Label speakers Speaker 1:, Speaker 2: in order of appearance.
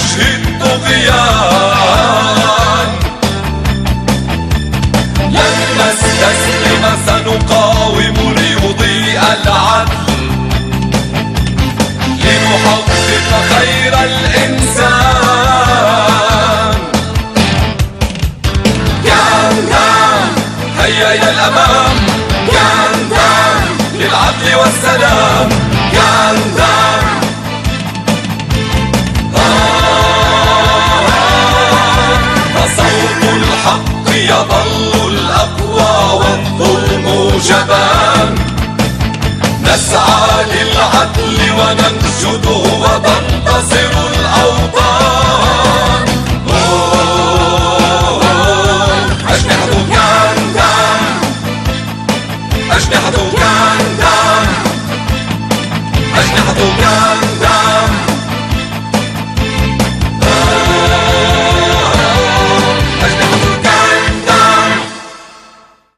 Speaker 1: مشي الطغيان لن نستسلم سنقاوم ليضيء العدل. لنحقق خير الإنسان. جهنم هيا إلى الأمام. جهنم للعدل والسلام. يظل الأقوى والظلم جبان. نسعى للعدل وننشده وتنتصر الأوطان. أجنحة كان كان. أجنحة كان كان